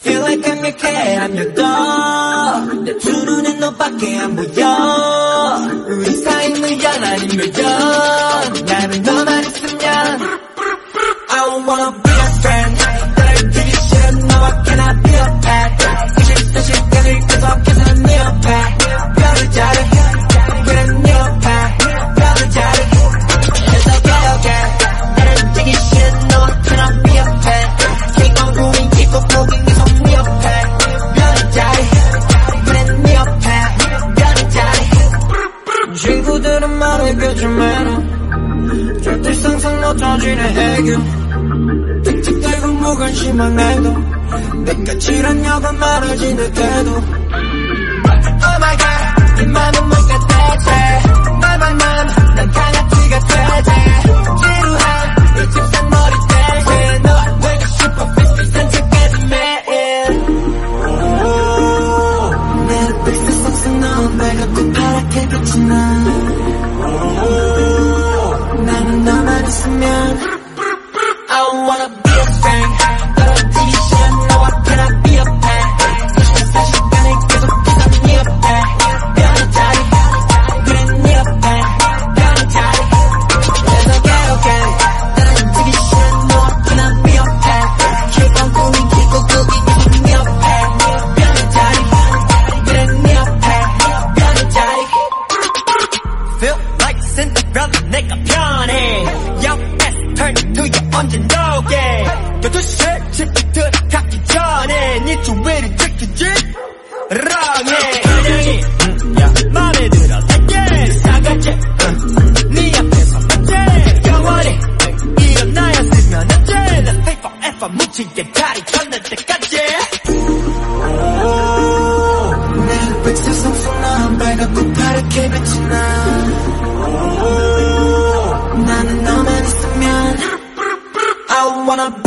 Feel like I'm your cat, I'm your dog 내두 눈엔 너밖에 안 보여 우리 사이 물건 아닌 물건 나는 너 친구들은 말해주지 마라 절대 상상 못 터지는 애교. 틱틱 대고 무관심한 애도 내가 지랄냐고 말하지는 태도. Oh my god 이 맘은 뭔가 대체. 내 말만 난 강아지가 되지. 지루한 이 집산 머리 대신 너와 내가 슈퍼 피스 산책까지 매일. 내 빛의 속성 넌꼭 파랗게 빛이 나 나는 너만 있으면 I wanna be a friend 떨어지기 내가 편해. Young ass turn to you 언제 너게. 너도 실집에 들어가기 전에 네 주위를 지키지 랑해. 그냥이 음, 야 맘에 들어 살게 사가지 음, 네 앞에서 맞지 영원히 음, 이런 나였으면 안돼 Let's stay forever 묻히게 다리 건널 때까지. 내 빛의 성숙한 빨갛고 파랗게 빛이 나 I wanna